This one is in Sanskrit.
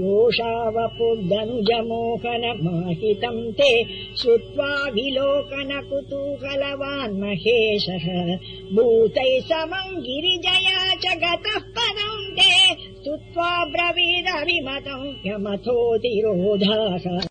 योषावपुर्दनुजमोहनमाहितम् ते श्रुत्वाभिलोकन कुतूहलवान्महेशः भूतैः समम् गिरिजया च गतः पदम् ते स्तुत्वा ब्रवीदभिमतम् यमथोऽतिरोधाः